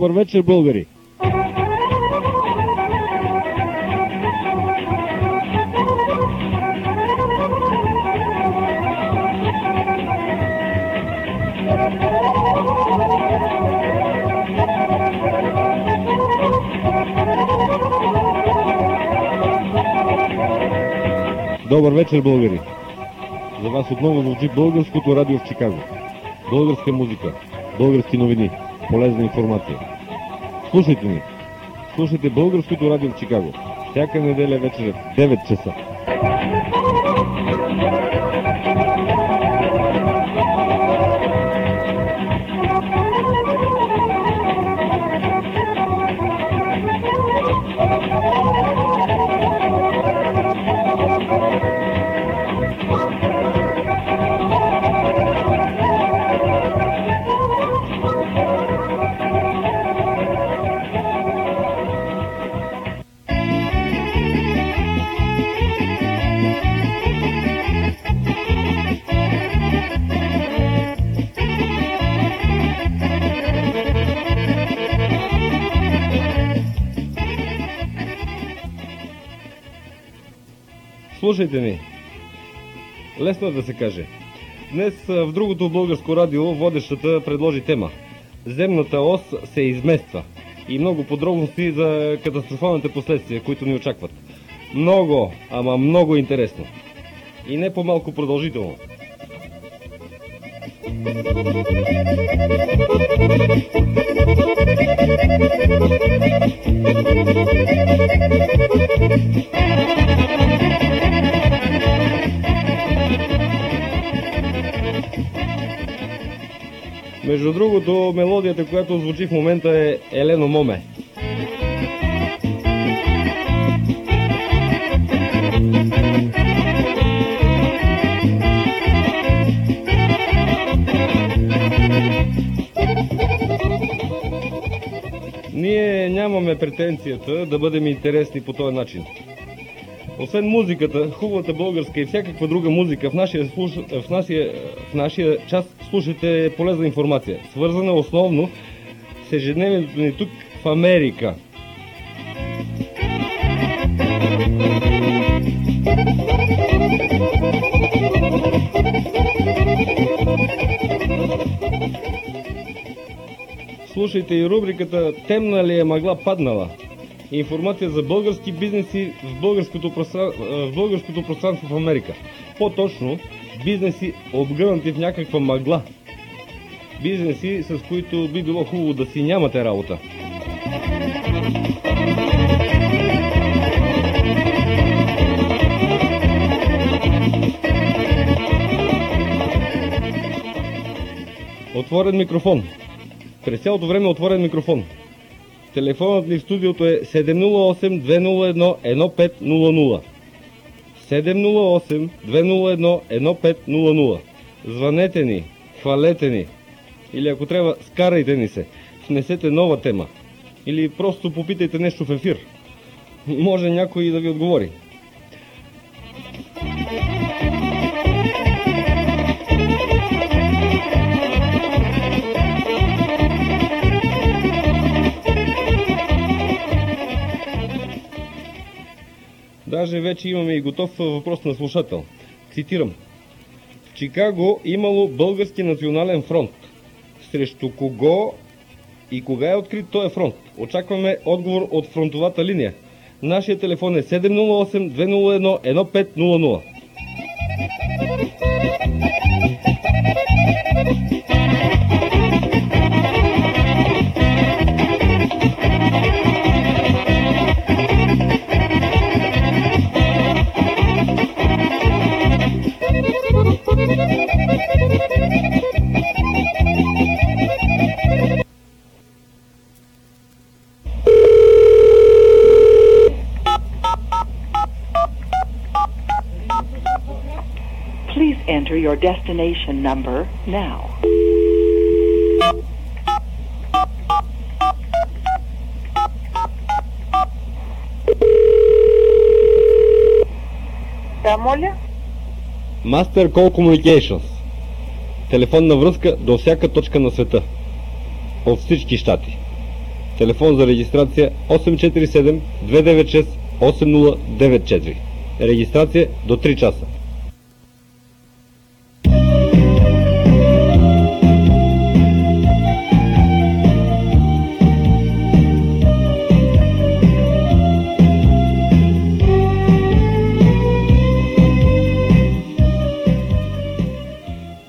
Добър вечер, българи! Добър вечер, българи! За вас отново звучи българското радио в Чикаго. Българска музика, български новини, полезна информация. Слушайте ни! Слушайте българското радио в Чикаго. Всяка неделя вечер в 9 часа. Слушайте ни. Лесно е да се каже. Днес в другото българско радио водещата предложи тема. Земната ос се измества. И много подробности за катастрофалните последствия, които ни очакват. Много, ама много интересно. И не по-малко продължително. Между другото, мелодията, която звучи в момента е Елено Моме. Ние нямаме претенцията да бъдем интересни по този начин. Освен музиката, хубавата българска и всякаква друга музика, в нашия, слуш... в нашия... В нашия част слушате полезна информация, свързана основно с ежедневието ни тук в Америка. Слушайте и рубриката Темна ли е мъгла паднала? Информация за български бизнеси в българското, в българското пространство в Америка. По-точно, бизнеси обгърнати в някаква мъгла. Бизнеси, с които би било хубаво да си нямате работа. Отворен микрофон. През цялото време отворен микрофон. Телефонът ни в студиото е 708-201-1500. 708-201-1500. Звънете ни, хвалете ни. Или ако трябва, скарайте ни се. Внесете нова тема. Или просто попитайте нещо в ефир. Може някой да ви отговори. Даже вече имаме и готов въпрос на слушател. Цитирам. В Чикаго имало български национален фронт. Срещу кого и кога е открит този фронт? Очакваме отговор от фронтовата линия. Нашия телефон е 708-201-1500. Please enter your destination number now. Molia? Master Call Communications. Телефонна връзка до всяка точка на света. От всички щати. Телефон за регистрация 847-296-8094. Регистрация до 3 часа.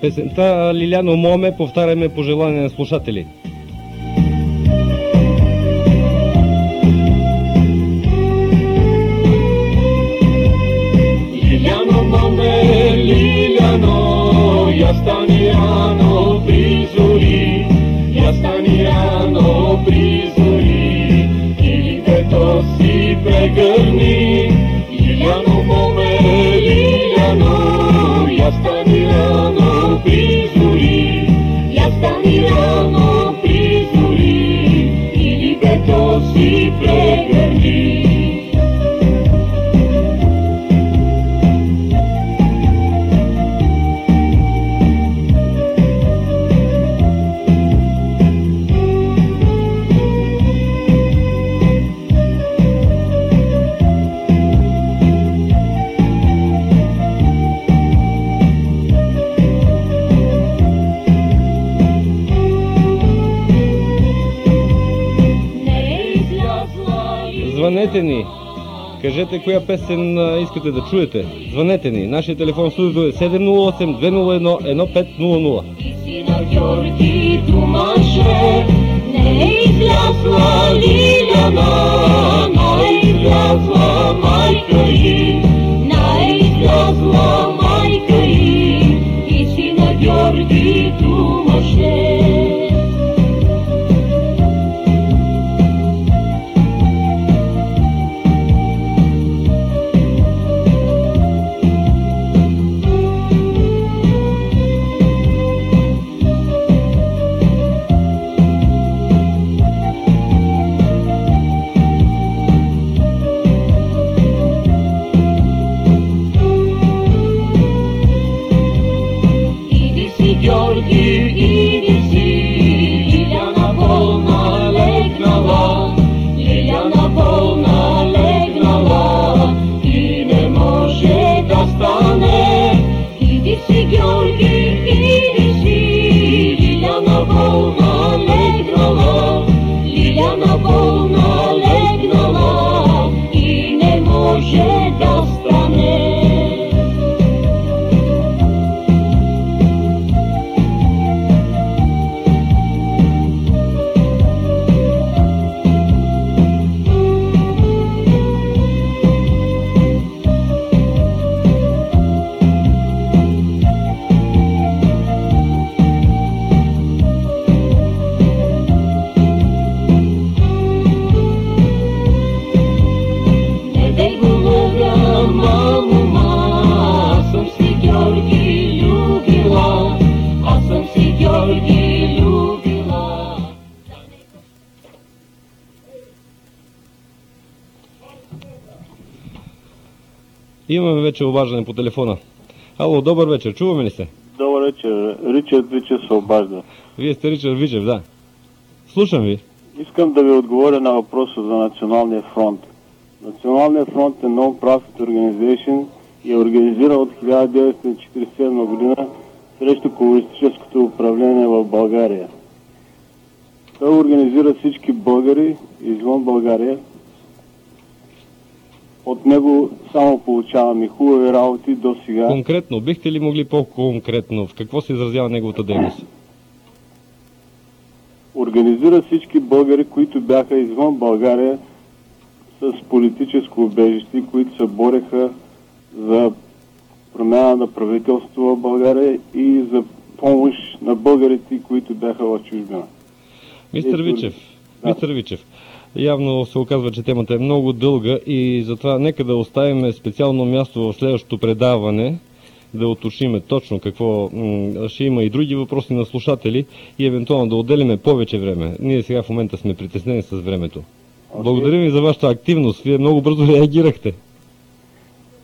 Песента Лиляно Моме повтаряме по желание на слушатели. Я стани рано призори, и дето си прегърни. Звънете ни. Кажете коя песен искате да чуете. Звънете ни. Нашия телефон студиото е 708-201-1500. И си на Георги думаше, не е излязла Лиляна, не е излязла майка й, не е излязла Имаме вече обаждане по телефона. Ало, добър вечер. Чуваме ли се? Добър вечер. Ричард Вичев се обажда. Вие сте Ричард Вичев, да. Слушам ви. Искам да ви отговоря на въпроса за Националния фронт. Националният фронт е non-profit organization и е организиран от 1947 година срещу комунистическото управление в България. Той организира всички българи извън България. От него само получаваме хубави работи до сега. Конкретно, бихте ли могли по-конкретно? В какво се изразява неговата дейност? организира всички българи, които бяха извън България с политическо убежище, които се бореха за промяна на правителство в България и за помощ на българите, които бяха в чужбина. Мистер Вичев, да. мистер Вичев, явно се оказва, че темата е много дълга и затова нека да оставим специално място в следващото предаване да уточниме точно какво ще има и други въпроси на слушатели и евентуално да отделиме повече време. Ние сега в момента сме притеснени с времето. Благодарим ви за вашата активност. Вие много бързо реагирахте.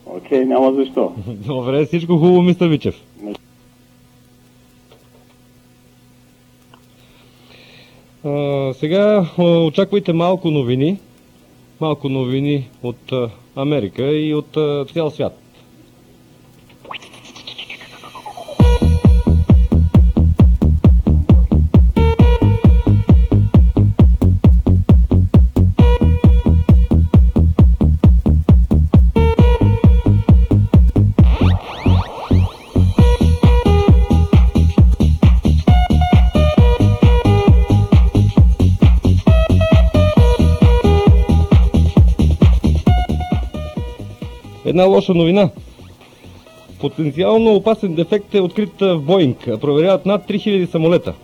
Окей, няма защо. Добре, всичко хубаво, мистер Вичев. А, сега очаквайте малко новини. Малко новини от Америка и от цял свят. Една лоша новина. Потенциално опасен дефект е открит в Боинг. Проверяват над 3000 самолета.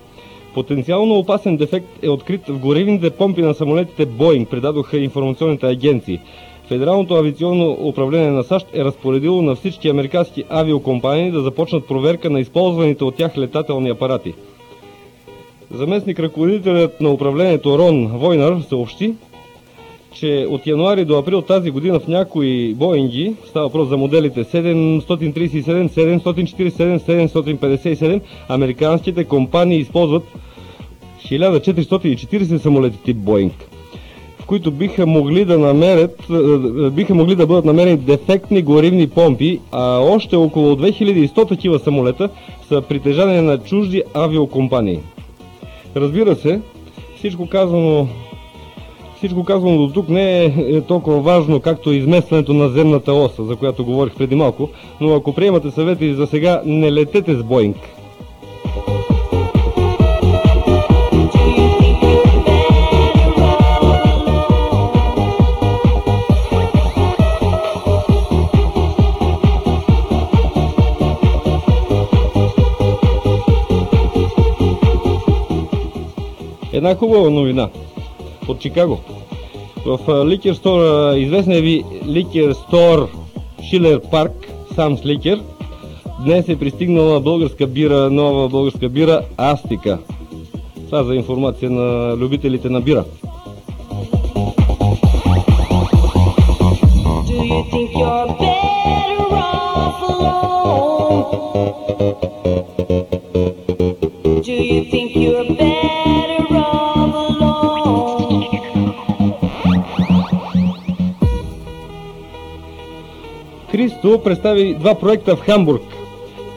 Потенциално опасен дефект е открит в горивните помпи на самолетите Боинг, предадоха информационните агенции. Федералното авиационно управление на САЩ е разпоредило на всички американски авиокомпании да започнат проверка на използваните от тях летателни апарати. Заместник ръководителят на управлението Рон Войнар съобщи, че от януари до април тази година в някои Боинги, става въпрос за моделите 737, 747, 757, американските компании използват 1440 самолети тип Боинг, в които биха могли да намерят, е, биха могли да бъдат намерени дефектни горивни помпи, а още около 2100 такива самолета са притежание на чужди авиокомпании. Разбира се, всичко казано всичко казано до тук не е, е толкова важно, както изместването на земната оса, за която говорих преди малко, но ако приемате съвети за сега, не летете с Боинг. Една хубава новина от Чикаго. В Ликер Стор, известния ви Ликер Стор Шилер Парк, Самс Ликер, днес е пристигнала българска бира, нова българска бира Астика. Това за информация на любителите на бира. Do you Кристо представи два проекта в Хамбург.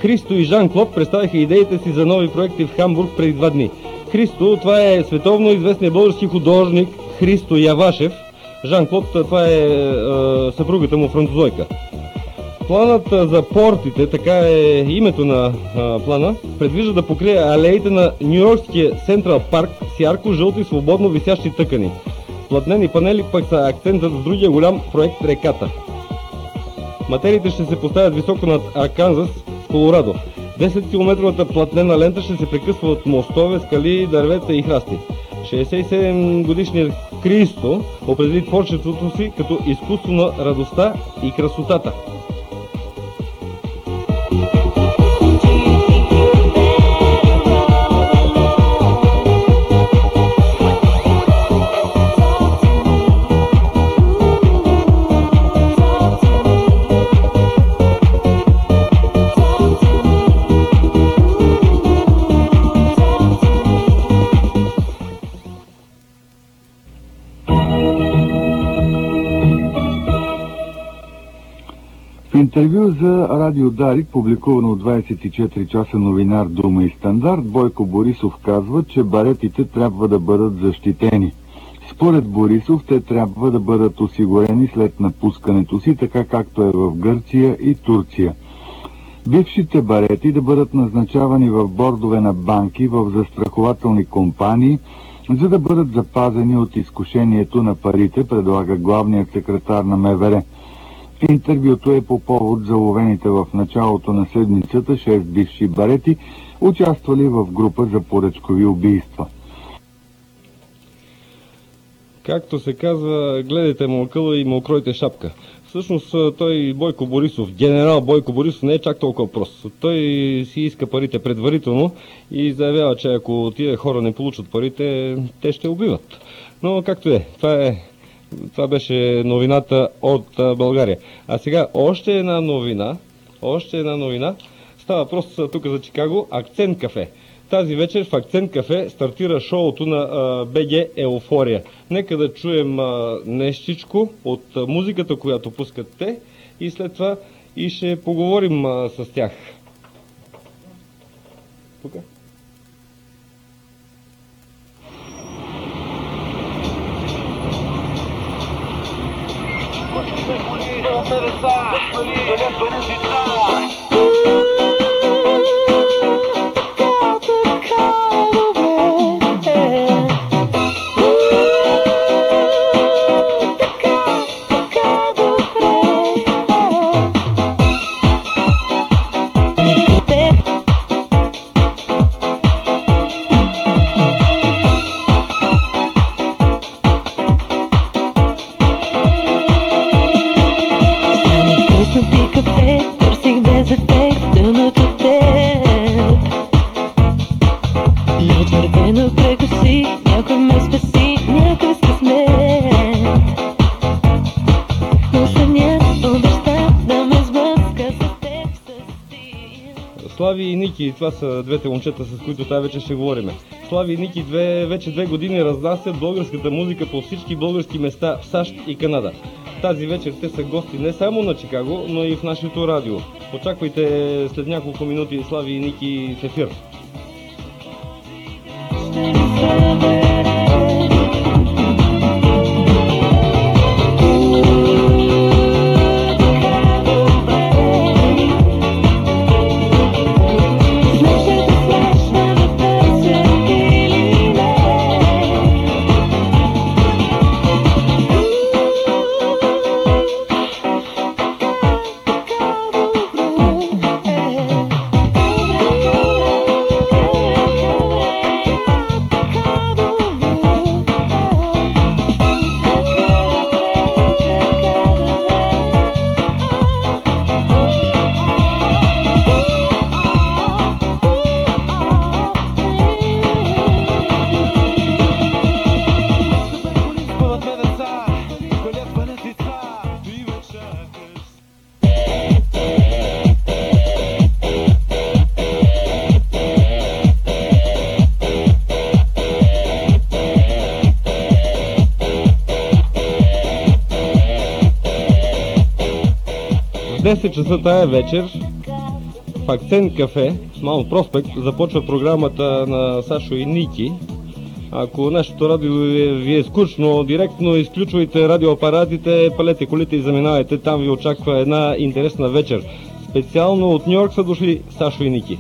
Кристо и Жан-Клод представиха идеите си за нови проекти в Хамбург преди два дни. Кристо, това е световно известният български художник Христо Явашев. Жан-Клод, това е, е съпругата му французойка. Планът за портите, така е името на а, плана, предвижда да покрие алеите на Нью-Йоркския Централ парк с ярко-жълти свободно висящи тъкани. Платнени панели пък са акцентът в другия голям проект Реката. Материите ще се поставят високо над Арканзас в Колорадо. 10 км платнена лента ще се прекъсва от мостове, скали, дървета и храсти. 67 годишният Кристо определи творчеството си като изкуство на радостта и красотата. Интервю за Радио Дарик, публикувано от 24 часа новинар Дума и Стандарт, Бойко Борисов казва, че баретите трябва да бъдат защитени. Според Борисов, те трябва да бъдат осигурени след напускането си, така както е в Гърция и Турция. Бившите барети да бъдат назначавани в бордове на банки, в застрахователни компании, за да бъдат запазени от изкушението на парите, предлага главният секретар на МВР. Интервюто е по повод заловените в началото на седмицата 6 бивши барети, участвали в група за поръчкови убийства. Както се казва, гледайте му къла и му окройте шапка. Всъщност той Бойко Борисов, генерал Бойко Борисов не е чак толкова прост. Той си иска парите предварително и заявява, че ако тия хора не получат парите, те ще убиват. Но както е, това е това беше новината от България. А сега още една новина, още една новина. Става а, тук за Чикаго, Акцент кафе. Тази вечер в Акцент кафе стартира шоуто на БГ Еуфория. Нека да чуем а, нещичко от музиката, която пускат те и след това и ще поговорим с тях. Тук. Don't set aside. Let's put it, let's. Слави и Ники, това са двете момчета, с които тази вечер ще говорим. Слави и Ники две, вече две години разнасят българската музика по всички български места в САЩ и Канада. Тази вечер те са гости не само на Чикаго, но и в нашето радио. Очаквайте след няколко минути Слави и Ники в ефир. Знаеш часа тая вечер в Акцент кафе с Маунт Проспект започва програмата на Сашо и Ники. Ако нашето радио ви е, скучно, директно изключвайте радиоапаратите, палете колите и заминавайте. Там ви очаква една интересна вечер. Специално от Нью Йорк са дошли Сашо и Ники.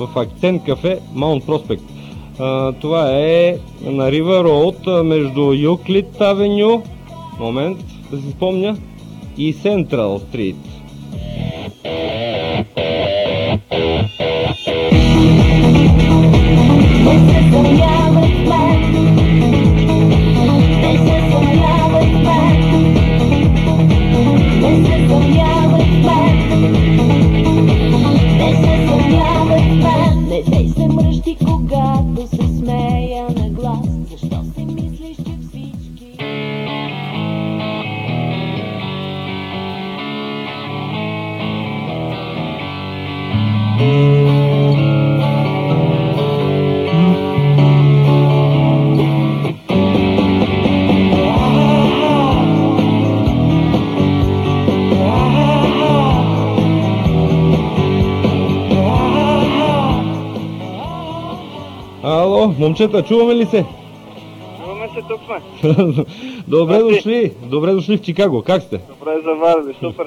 В Акцент кафе Маунт Проспект. Това е на Ривър Роуд а, между Юклит Авеню, момент да си спомня, и Централ Стрит. Не момчета, чуваме ли се? Чуваме се, тук сме. Добре Здрасти. дошли, добре дошли в Чикаго. Как сте? Добре заварили, супер.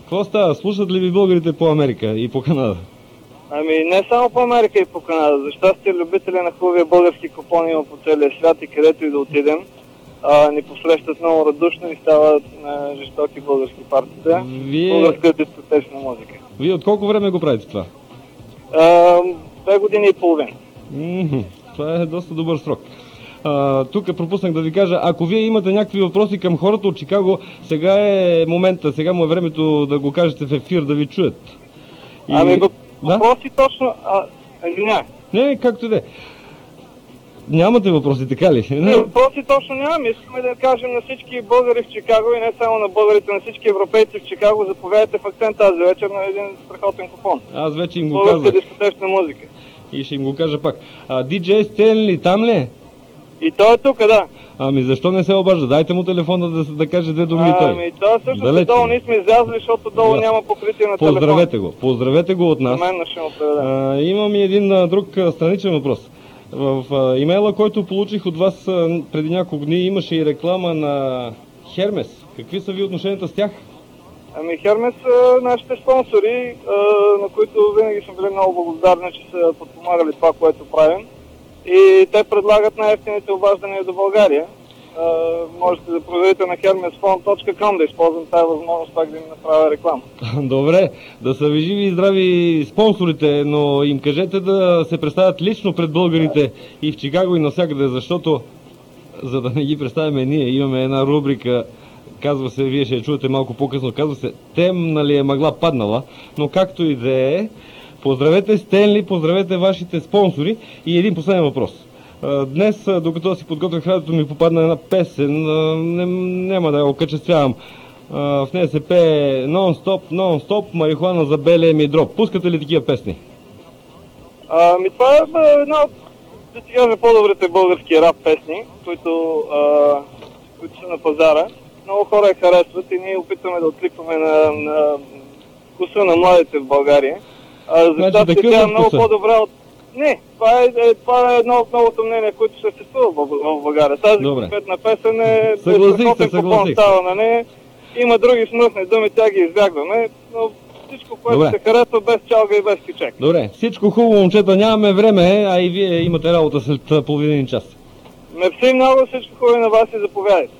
Какво става? Слушат ли ви българите по Америка и по Канада? Ами не само по Америка и по Канада. За щастие любители на хубавия български купон има по целия свят и където и да отидем. А, ни посрещат много радушно и стават а, жестоки български партите. Вие, Българска дискотечна музика. вие от колко време го правите това? А, две години и половина. Това е доста добър срок. Тук пропуснах да ви кажа, ако вие имате някакви въпроси към хората от Чикаго, сега е момента, сега му е времето да го кажете в ефир, да ви чуят. И- Ами Да? въпроси точно... А, извинявай. Не, както да е. Нямате въпроси, така ли? Не, въпроси точно нямаме. Искаме да кажем на всички българи в Чикаго и не само на българите, на всички европейци в Чикаго, заповядайте в акцент тази вечер на един страхотен купон. Аз вече им го Българска казах дискотечна музика. И ще им го кажа пак. А, DJ Стенли, там ли е? И той е тук, да. Ами защо не се обажда? Дайте му телефона да, да каже две думи и той. Ами, той всъщност Далече. долу ние сме излязли, защото долу Да. няма покритие на телефон. Поздравете го. Поздравете го от На нас. мен ще му. А, имам и един а, друг а, страничен въпрос. В а, имейла, който получих от вас а, преди няколко дни, имаше и реклама на Хермес. Какви са ви отношенията с тях? Ами Хермес са нашите спонсори, на които винаги сме били много благодарни, че са подпомагали това, което правим. И те предлагат най-ефтините обаждания до България. Можете да проверите на hermesphone.com да използвам тази възможност пак да им направя реклама. Добре, да са ви живи и здрави спонсорите, но им кажете да се представят лично пред българите и в Чикаго и навсякъде, защото за да не ги представяме ние, имаме една рубрика, казва се, вие ще я чуете малко по-късно, казва се Темна ли е мъгла паднала, но както и да е, поздравете Стенли, поздравете вашите спонсори и един последен въпрос. Днес, докато си подготвях радиото, ми попадна една песен, не, няма да я окачествявам. В нея се пее нон-стоп, нон-стоп, марихуана за белия ми дроп. Пускате ли такива песни? Ами това е една от, да ти кажа, по-добрите български рап песни, които, а, които са на пазара. Много хора я харесват и ние опитваме да откликваме на, на вкуса на младите в България. А, за Значи, щастие тя е е много по-добра от... Не, това е, е, това е едно от многото мнения, които съществува в, в България. Тази конкретна песен е Съгласих се, съгласих се. на нея. Има други смръсни думи, тя ги избягваме, но всичко, което Добре. се харесва без чалга и без кичек. Добре, всичко хубаво, момчета, нямаме време, а и вие имате работа след половин час. Мерси много, всичко хубаво на вас и заповядайте.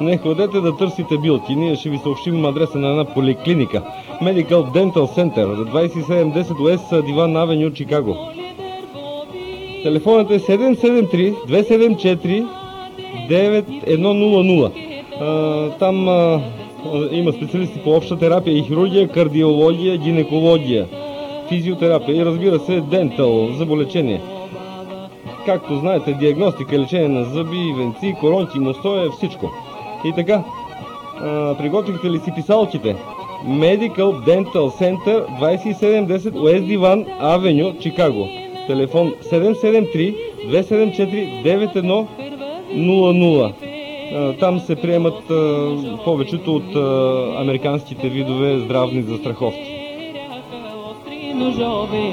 Не ходете да търсите билки, ние ще ви съобщим адреса на една поликлиника. Medical Dental Center, 2710 West Диван Авеню, Чикаго. Телефонът е 773-274 9100. А, Там а, а, има специалисти по обща терапия и хирургия, кардиология, гинекология, физиотерапия и разбира се дентал, заболечение. Както знаете, диагностика, лечение на зъби, венци, коронки, мостове, всичко. И така, а, приготвихте ли си писалките? Medical Dental Center 2710 West Divan Avenue, Чикаго. Телефон 773 274 9100. А, Там се приемат а, повечето от а, американските видове здравни застраховки. Остри ножове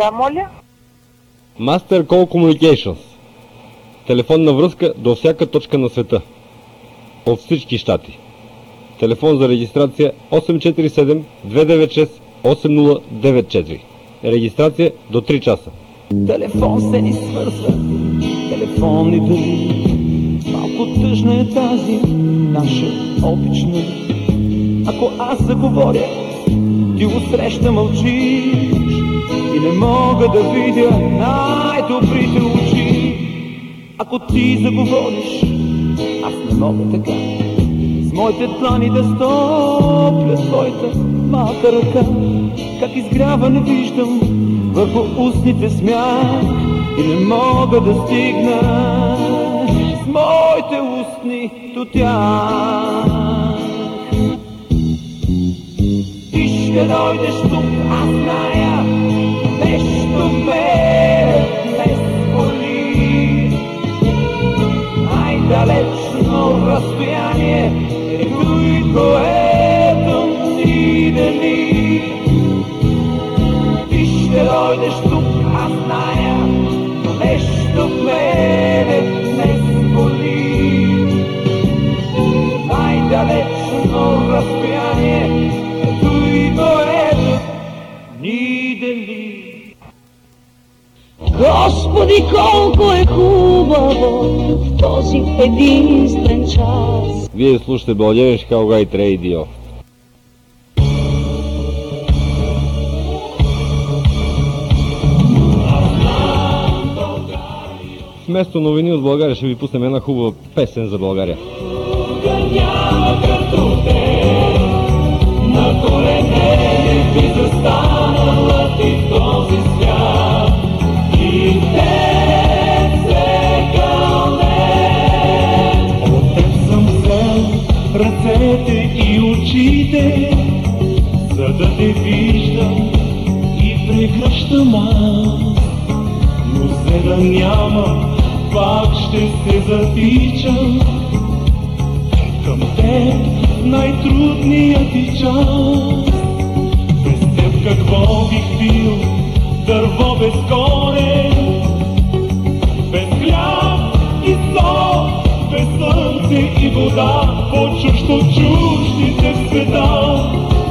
Да, моля? Master Call Communications. Телефонна връзка до всяка точка на света. От всички щати. Телефон за регистрация 847-296-8094. Регистрация до 3 часа. Телефон се ни свързва, телефонни думи. Малко тъжна е тази наша обична Ако аз заговоря, ти усреща мълчиш не мога да видя най-добрите очи. Ако ти заговориш, аз не мога така. С моите длани да стопля твоята малка ръка. Как изгрява не виждам върху устните смях и не мога да стигна с моите устни до тях. Ти ще дойдеш тук, аз зная, разстояние е той, което ни дели. Ти ще дойдеш тук, аз зная, но нещо в мене този единствен час. Вие слушате Балдевиш Калгайт Рейдио. Вместо новини от България ще ви пуснем една хубава песен за България. От аз. Но за да няма, пак ще се затичам към теб най-трудният ти час. Без теб какво бих бил, дърво без корен, без хляб и сол, без слънце и вода, по-чужд от чуждите света,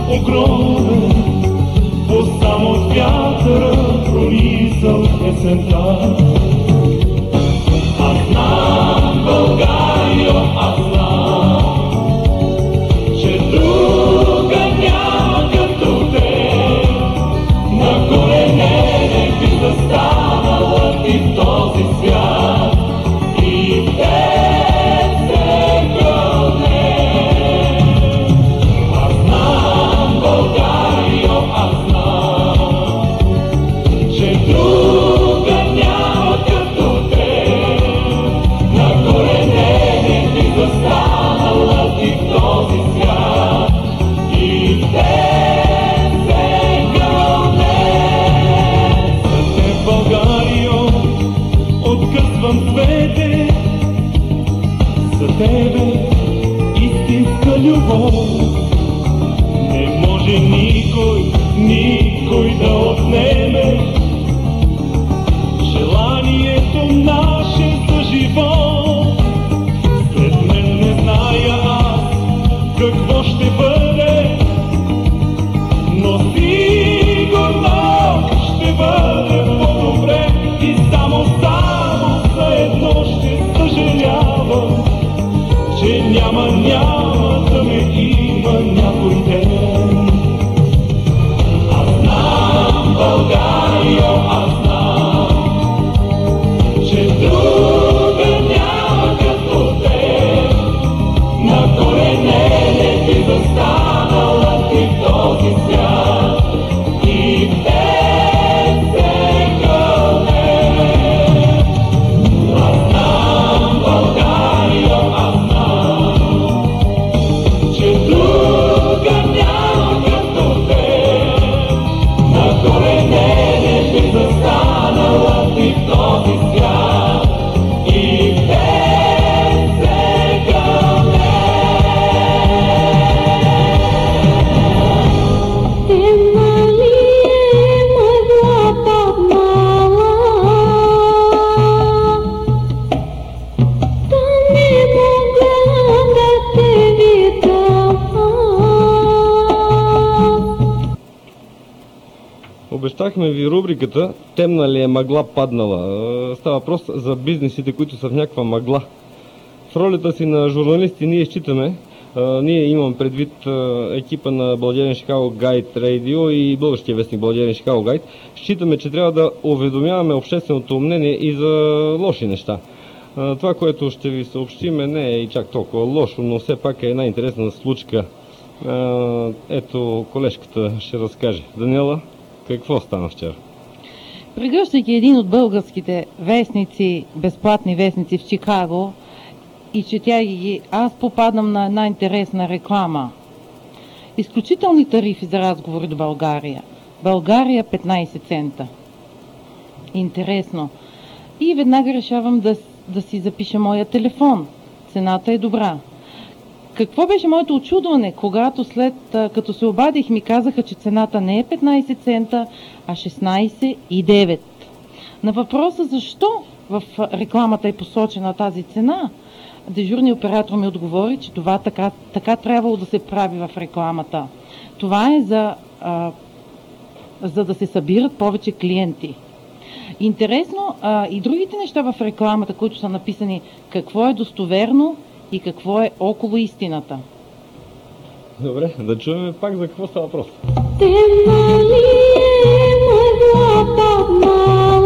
огромен, само от вятъра пронизал песента. Аз знам, Българио, аз Обещахме ви рубриката Темна ли е мъгла паднала. Става въпрос за бизнесите, които са в някаква мъгла. В ролята си на журналисти ние считаме, ние имам предвид екипа на Балдерен Chicago Guide Radio и българския вестник Балдерен Chicago Guide. Считаме, че трябва да уведомяваме общественото мнение и за лоши неща. Това, което ще ви съобщиме, не е и чак толкова лошо, но все пак е една интересна случка. Ето, колежката ще разкаже. Даниела, какво стана вчера? Прегръщайки един от българските вестници, безплатни вестници в Чикаго и четяги ги, аз попадам на една интересна реклама. Изключителни тарифи за разговори до България. България 15 цента. Интересно. И веднага решавам да, да си запиша моя телефон. Цената е добра. Какво беше моето очудване, когато след като се обадих ми казаха, че цената не е 15 цента, а 16 и 9. На въпроса защо в рекламата е посочена тази цена, дежурният оператор ми отговори, че това така, така трябвало да се прави в рекламата. Това е за, а, за да се събират повече клиенти. Интересно а, и другите неща в рекламата, които са написани, какво е достоверно и какво е около истината. Добре, да чуем пак за какво става въпрос. Те мали е мъглата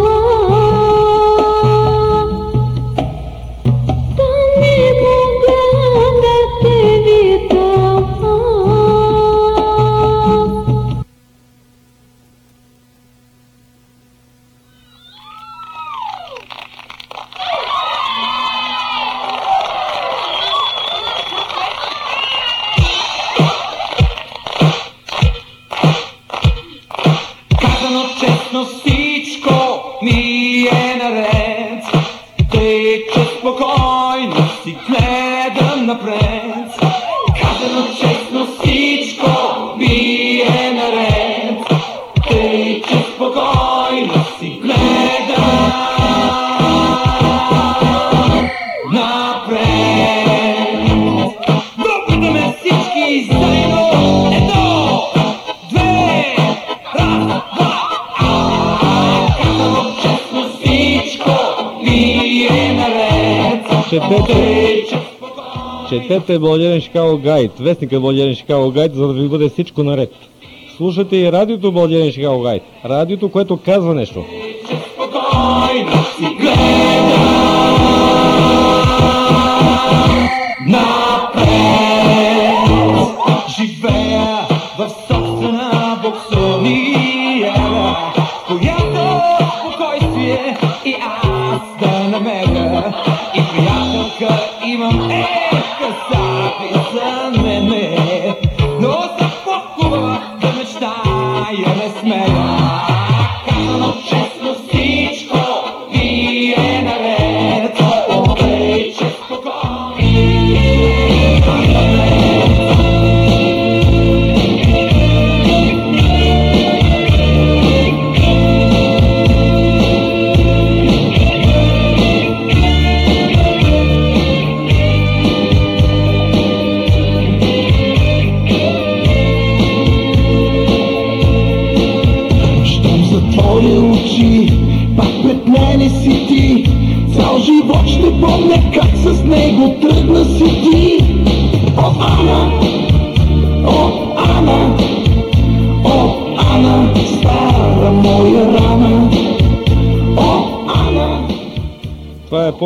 Guide, вестника Балдерен Chicago Guide, за да ви бъде всичко наред. Слушате и радиото Балдерен Chicago Guide, радиото, което казва нещо. спокойно си гледам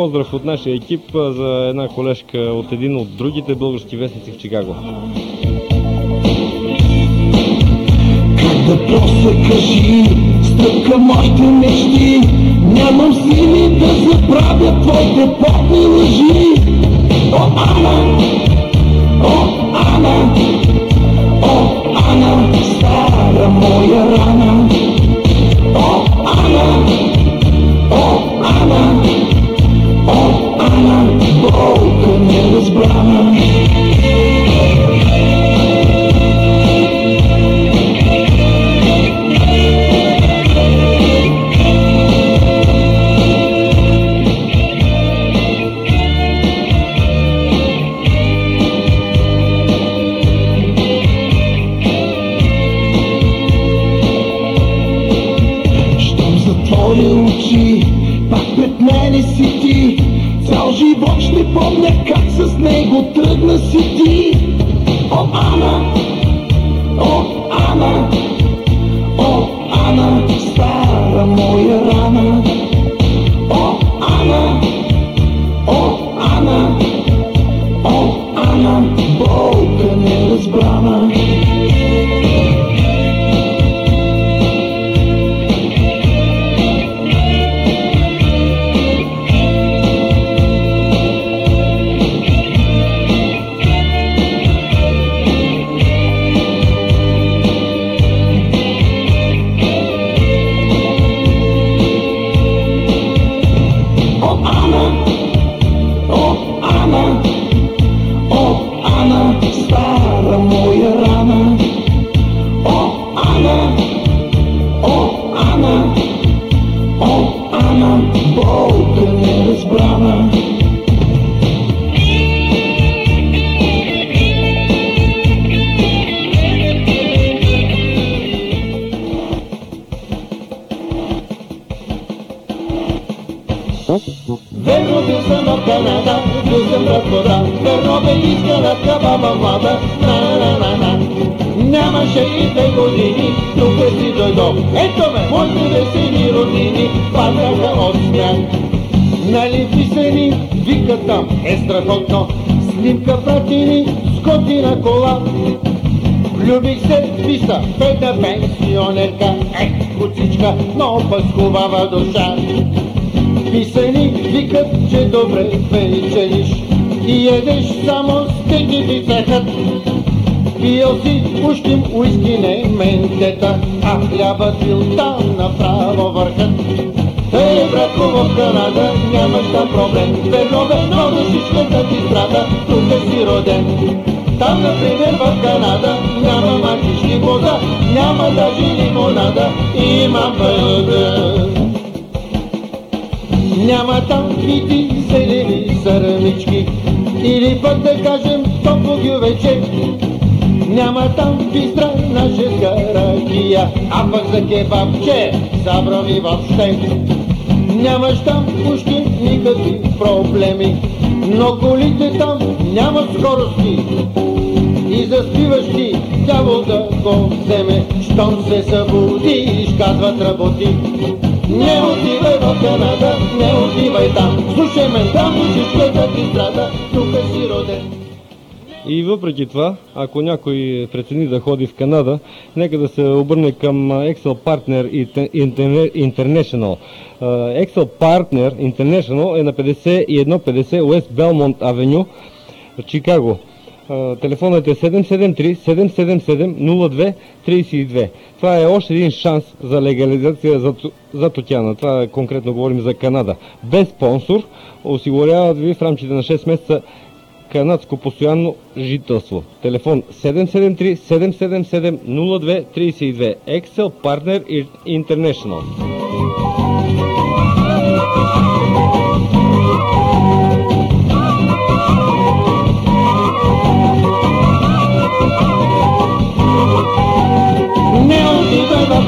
поздрав от нашия екип за една колежка от един от другите български вестници в Чикаго. Да просто кажи, стъпка моите мечти Нямам сили да забравя твоите потни лъжи. О, Ана, о, Ана, о, Ана, стара моя рана пъс хубава душа. Писани викат, че добре печелиш и едеш само стегните цехът. Пил си пущим уиски, не ментета, а хлябът бил там направо върхът. Ей, братко, в Канада нямаш там проблем, верно бе, но душичката ти страда, тук си роден. Там, например, в Канада няма мартишки вода, няма даже лимонада, има бъдър. Няма там квити, зелени сърмички, или пък да кажем топло гювече. Няма там бистра нашеска ракия, а пък за кебабче забрави въобще. Нямаш там пушки, никакви проблеми, но колите там нямат скорости. И заспиваш ти, дявол да го вземе, щом се събудиш, казват работи. Не отивай в Канада, не отивай там, слушай мен там, учичката ти страда, тук си роден. И въпреки това, ако някой прецени да ходи в Канада, нека да се обърне към Excel Partner Inter- International. Excel Partner International е на 5150 West Belmont Avenue, Чикаго. Телефонът е 773-777-02-32. Това е още един шанс за легализация за, за Тотяна. Това е, конкретно говорим за Канада. Без спонсор осигуряват ви в рамките на 6 месеца канадско постоянно жителство. Телефон 773-777-02-32. Excel Partner International.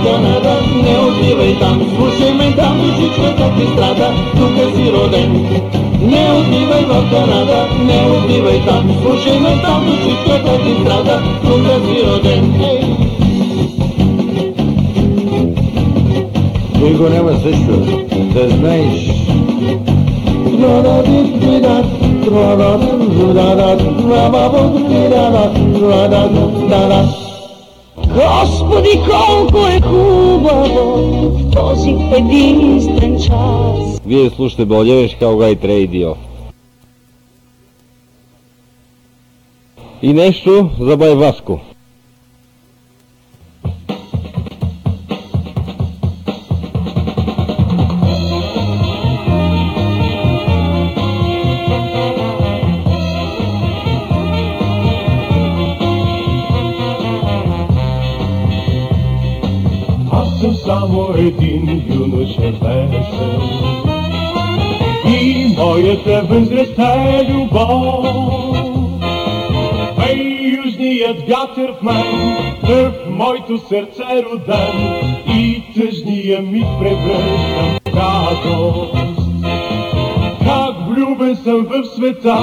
Канада, не отивай там, слушай мен там, душичката ти страда, тук си роден. Не отивай в Канада, не отивай там, слушай мен там, душичката ти страда, тук си роден. Ей! Той го няма също, да знаеш. Господи, колко е хубаво в този единствен час. Вие слушате Бългевешка Алгайт Рейдио. И нещо за Байваско. Само един юноша весел И моята възраст е любов. Ей, южният вятър в мен В моето сърце роден. И тъжния ми превръщам радост. Как влюбен съм в света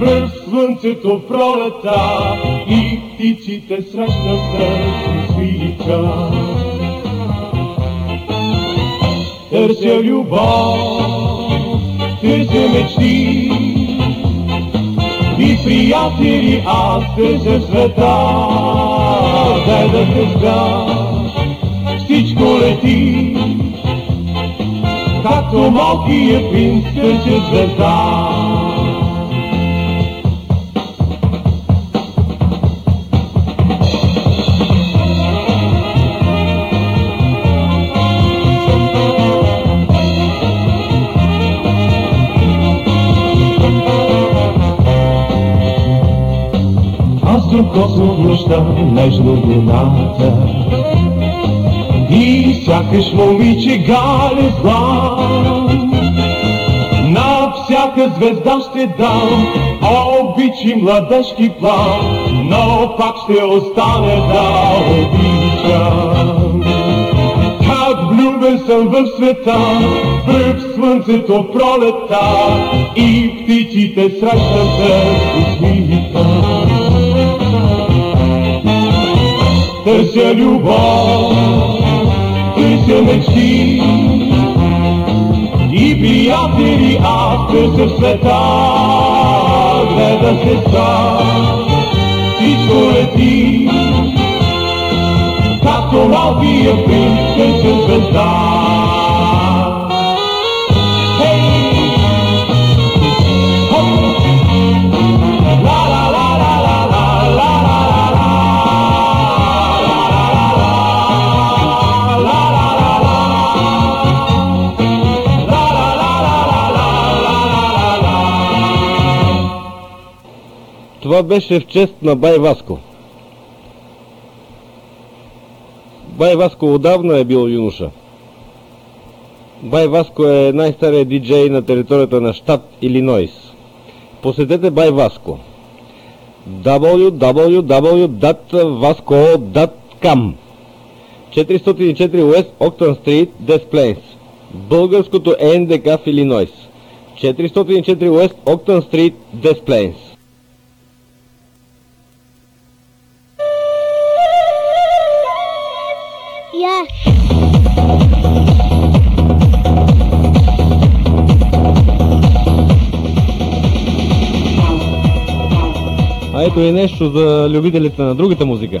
В слънцето пролета. И птиците срещам с свирича Търся любов, търся мечти. И приятели, аз за света, дай да спя, всичко лети, както малкият принц търся звезда. В нощта нежно луната и сякаш момиче гале зла. На всяка звезда ще дам обичи младежки план, но пак ще остане да обичам. Как влюбен съм в света, в слънцето пролета и птиците срещам се с Ти ще любов, ти ще мечі, і приятелі, а ти ще света, де да се ста, всичко лети, както малкият принц, ти ще звезда. Това беше в чест на Бай Васко. Бай Васко отдавна е бил юноша. Бай Васко е най-старият диджей на територията на щат Илинойс. Посетете Бай Васко. www.vasco.com 404 West Октон Стрит, Des Plains. Българското НДК в Илинойс. 404 West Октон Стрит, Des Plains. А ето и нещо за любителите на другата музика.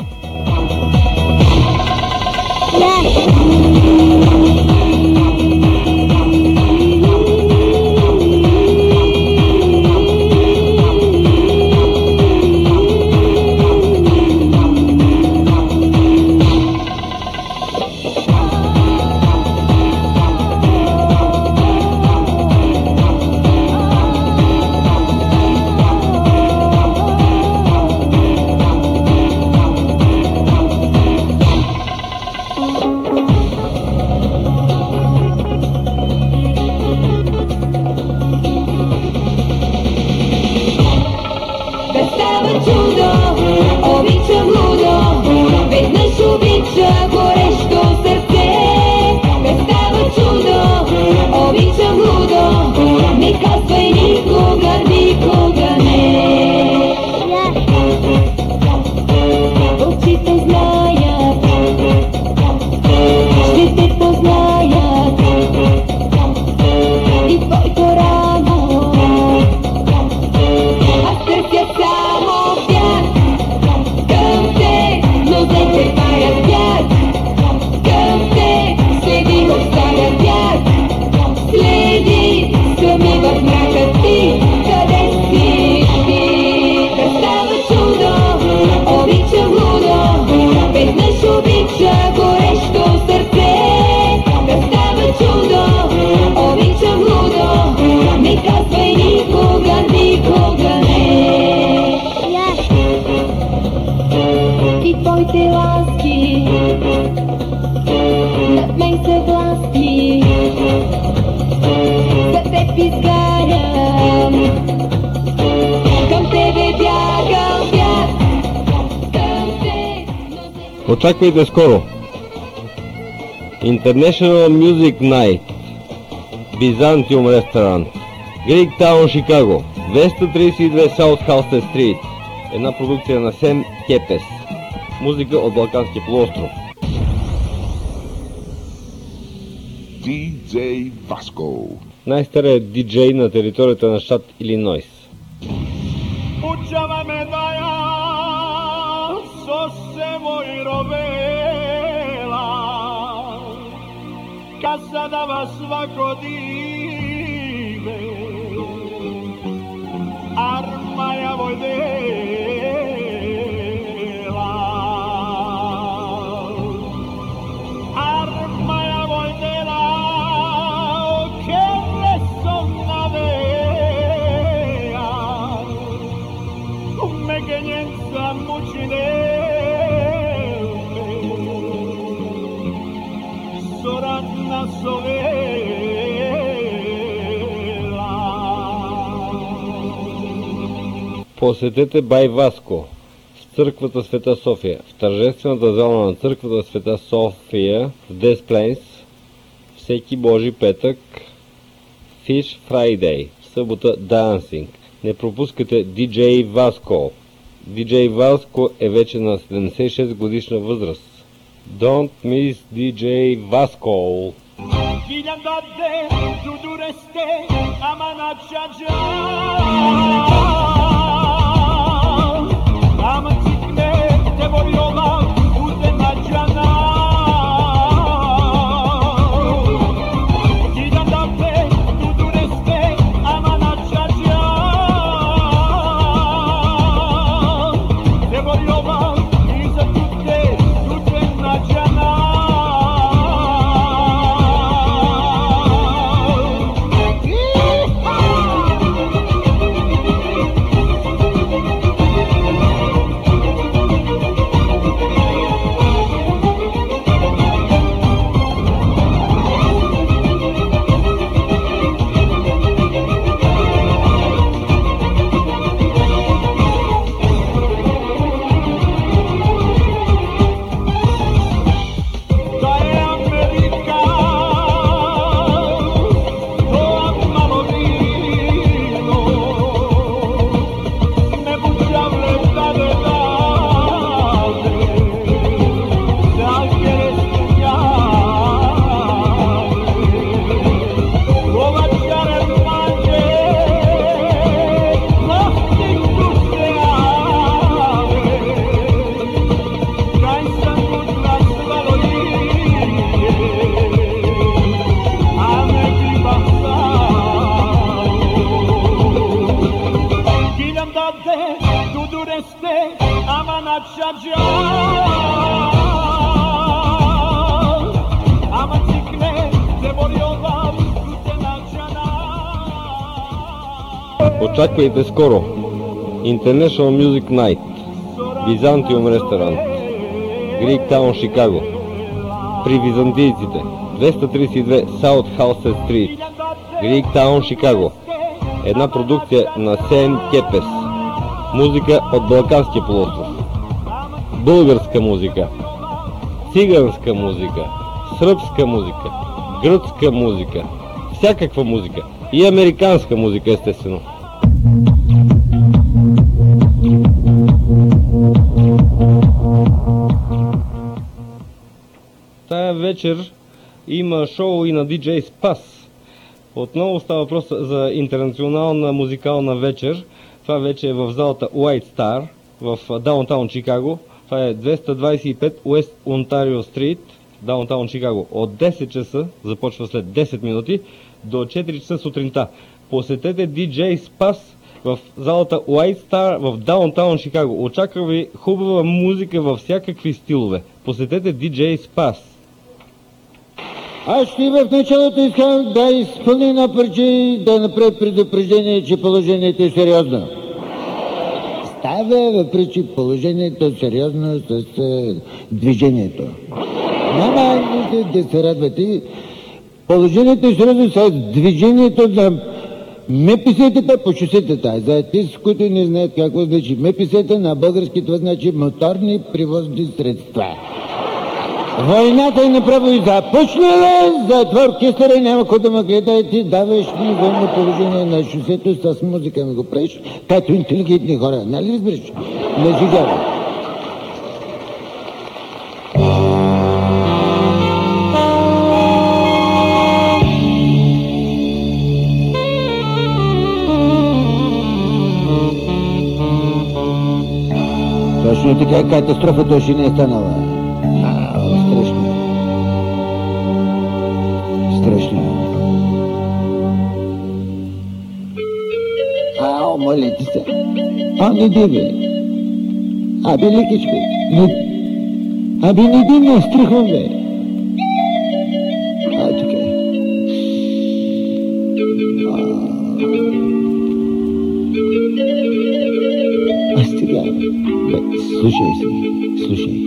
Очаквайте скоро. International Music Night. Byzantium Restaurant. Greek Town, Chicago. 232 South Halsted Street. Една продукция на Сем Кепес. Музика от Балканския полуостров. DJ Vasco. Najstara je DJ na teritoriju Tanašat, Illinois. Učava me da ja sose moj rovela ka sada vas svako dime Armaja voj Посетете Бай Васко в църквата Света София, в тържествената зала на църквата Света София в Plains всеки Божи петък Fish Friday, в събота Dancing. Не пропускате DJ Васко. DJ Васко е вече на 76 годишна възраст. Don't miss DJ Vasco. Figliam da te, tu dureste, Очаквайте скоро. International Music Night. Byzantium Restaurant. Greek Town, Шикаго При византийците. 232 South Halsted Street. Greek Town, Шикаго Една продукция на Сен Кепес Музика от Балканския полуостров. Българска музика. Циганска музика. Сръбска музика. Гръцка музика. Всякаква музика. И американска музика естествено вечер има шоу и на DJ Спас. Отново става въпрос за интернационална музикална вечер. Това вече е в залата White Star в Даунтаун Чикаго. Това е 225 West Ontario Street, Даунтаун Чикаго. От 10 часа, започва след 10 минути, до 4 часа сутринта. Посетете DJ Спас в залата White Star в Даунтаун Чикаго. Очаква ви хубава музика във всякакви стилове. Посетете DJ Спас. Аз ще в началото искам да изпълня на парче и да направя предупреждение, че положението е сериозно. Става въпрос, че положението е сериозно с е, движението. Няма нужда да се радвате. Положението е сериозно с движението на МПС-тата по шосетата. За тези, които не знаят какво значи МПС-та, на български това значи моторни превозни средства. Войната е направо и започнала, затова оркестъра няма какво да ме гледате, даваш ми военно положение на шосето с музика ми го правиш, като интелигентни хора. Нали разбираш? Не жигава. Точно така, катастрофата още не е станала. Ао, моля ти се. А, не диви. Аби, лекичко. Не... Аби, не ди ме, страхувам, бе. А, така е. А сега, бе, слушай се, слушай.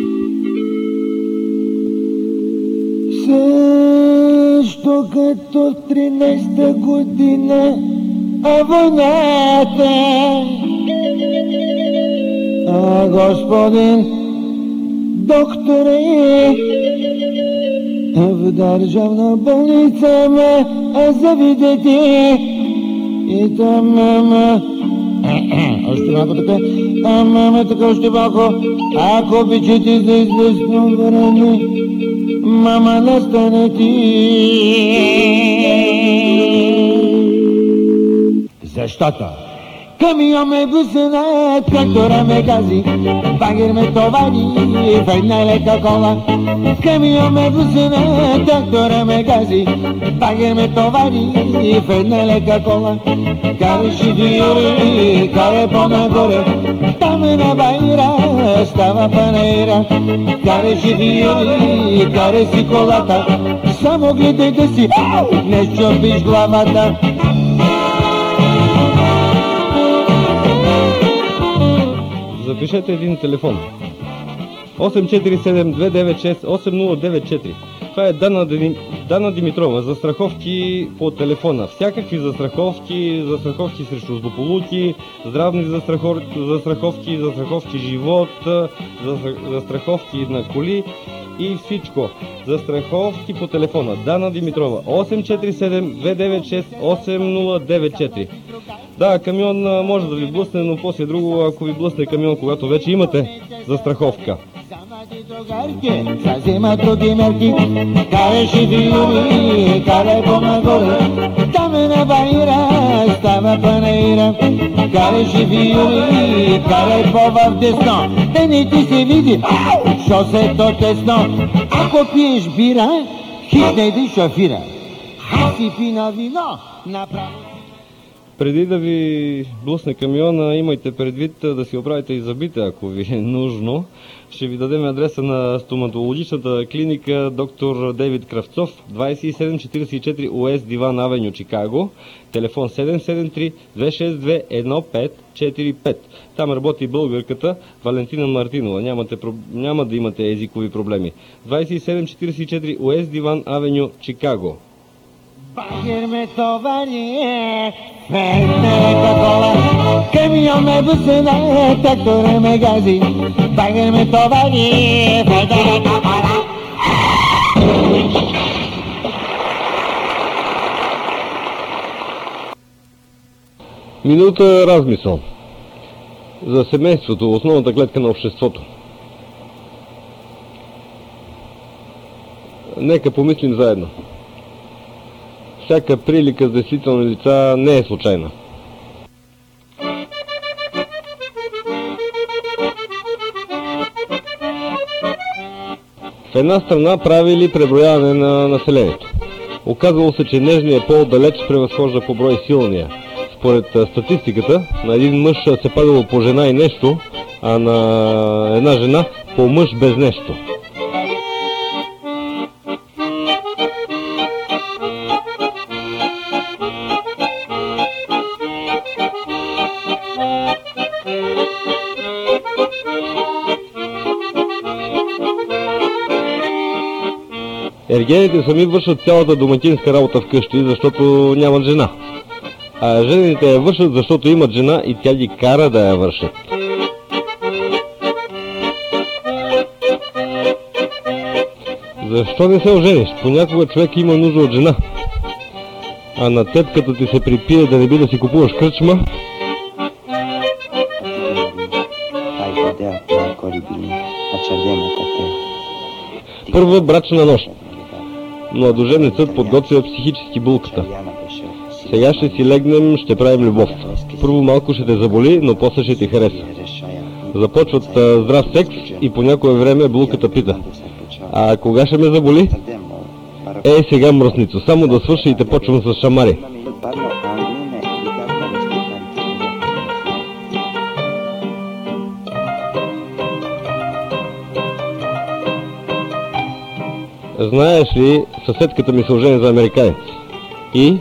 Също като в 13-та година, войната. А, господин докторе, в държавна болница ме завидете. И там, мама, още малко така, а мама така още малко, ако обичате за известно време, мама настанете. Защото камион ме бусна, трактора ме гази, багер ме товари в една лека кола. Камион ме бусна, трактора ме гази, багер ме товари в една лека кола. Караше диори, каре по-нагоре, там е на байра, става панаира. Караше диори, каре си колата, само гледай да си, не чупиш главата. Запишете един телефон. 847-296-8094. Това е Дана. Дана Димитрова. Застраховки по телефона. Всякакви застраховки, застраховки срещу злополуки, здравни застраховки, застраховки, живот, застра- застраховки на коли и всичко. Застраховки по телефона. Дана Димитрова. 847-296-8094. Да, камион а, може да ви блъсне, но после друго, ако ви блъсне камион, когато вече имате застраховка. са взема други мерки. Карай по-нагоре, байра, става панаира. Караше виори, карай по-в десно, да не ти се види, шосето тесно. Ако пиеш бира, хит не иди шофира. Хаси пи на вино, направо. Преди да ви блъсне камиона, имайте предвид да си оправите и зъбите, ако ви е нужно. Ще ви дадем адреса на стоматологичната клиника доктор Дейвид Кравцов, 2744 US Диван Авеню, Чикаго. Телефон 773-262-1545. Там работи българката Валентина Мартинова. Нямате, няма да имате езикови проблеми. 2744 US Диван Авеню, Чикаго. Багер ме товари, лека кола, камион ме бусна, трактора ме гази. Багер ме товари, лека кола. Минута размисъл. За семейството, основната клетка на обществото. Нека помислим заедно. Всяка прилика с действителни лица не е случайна. В една страна правили преброяване на населението. Оказвало се, че нежният пол далеч превъзхожда по брой силния. Според статистиката, на един мъж се падало по жена и нещо, а на една жена по мъж без нещо. Ергените сами вършат цялата домакинска работа вкъщи, защото нямат жена. А жените я вършат, защото имат жена и тя ги кара да я вършат. Защо не се ожениш? Понякога човек има нужда от жена. А на теб, като ти се припие да не би да си купуваш кръчма, първа брачна нощ. Младоженецът подготвя психически булката. Сега ще си легнем, ще правим любов. Първо малко ще те заболи, но после ще ти хареса. Започват здрав секс и по някое време булката пита. А кога ще ме заболи? Ей сега мръсницо, само да свърша и те почвам с шамари. Знаеш ли, съседката ми се ожени за американец. И?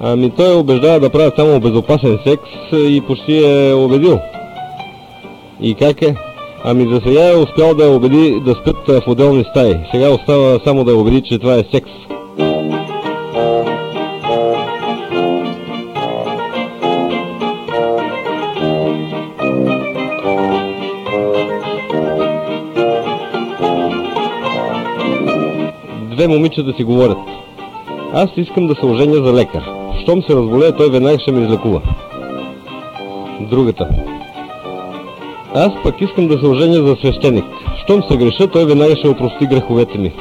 Ами той убеждава да правят само безопасен секс и почти е убедил. И как е? Ами за сега е успял да убеди да спят в отделни стаи. Сега остава само да убеди, че това е секс. Две момичета си говорят. Аз искам да се оженя за лекар. Щом се разболея, той веднага ще ме излекува. Другата. Аз пък искам да се оженя за свещеник. Щом се греша, той веднага ще опрости греховете ми.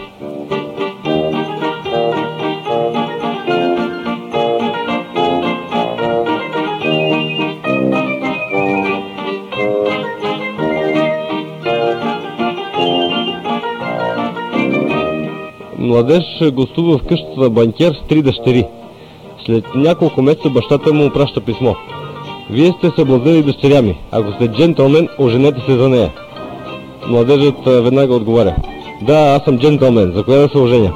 Младеж гостува в къщата на банкер с три дъщери. След няколко месеца бащата му праща писмо. Вие сте съблазнили дъщеря ми. Ако сте джентълмен, оженете се за нея. Младежът веднага отговаря. Да, аз съм джентълмен. За кое да се оженя?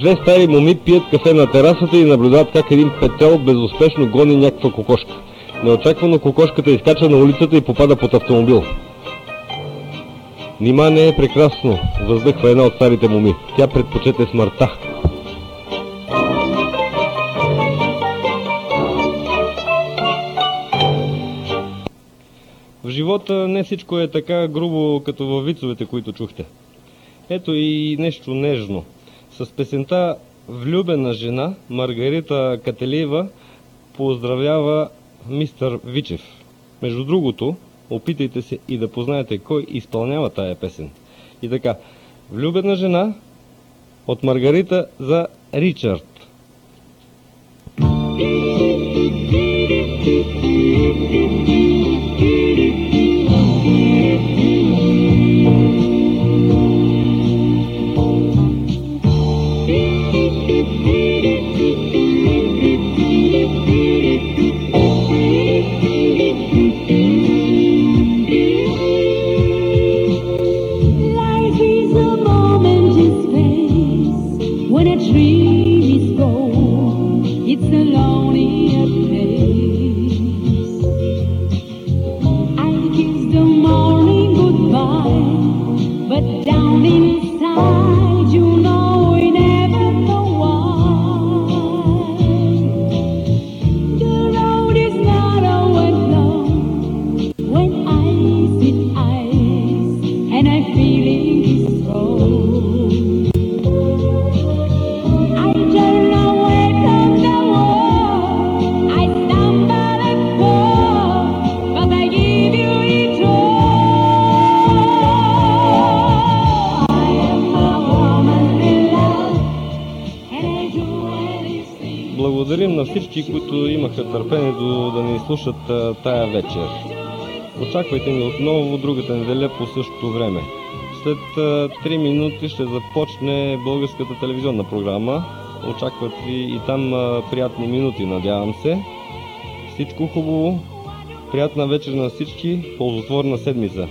Две стари моми пият кафе на терасата и наблюдават как един петел безуспешно гони някаква кокошка. Неочаквано кокошката изкача на улицата и попада под автомобил. Нима не е прекрасно, въздъхва една от старите моми. Тя предпочете смъртта. В живота не всичко е така грубо, като във вицовете, които чухте. Ето и нещо нежно. С песента Влюбена жена Маргарита Кателиева поздравява мистър Вичев. Между другото, опитайте се и да познаете кой изпълнява тая песен. И така, Влюбена жена от Маргарита за Ричард. Life търпението да ни слушат тая вечер. Очаквайте ни отново другата неделя по същото време. След а, 3 минути ще започне българската телевизионна програма. Очакват ви и там приятни минути, надявам се. Всичко хубаво, приятна вечер на всички, ползотворна седмица.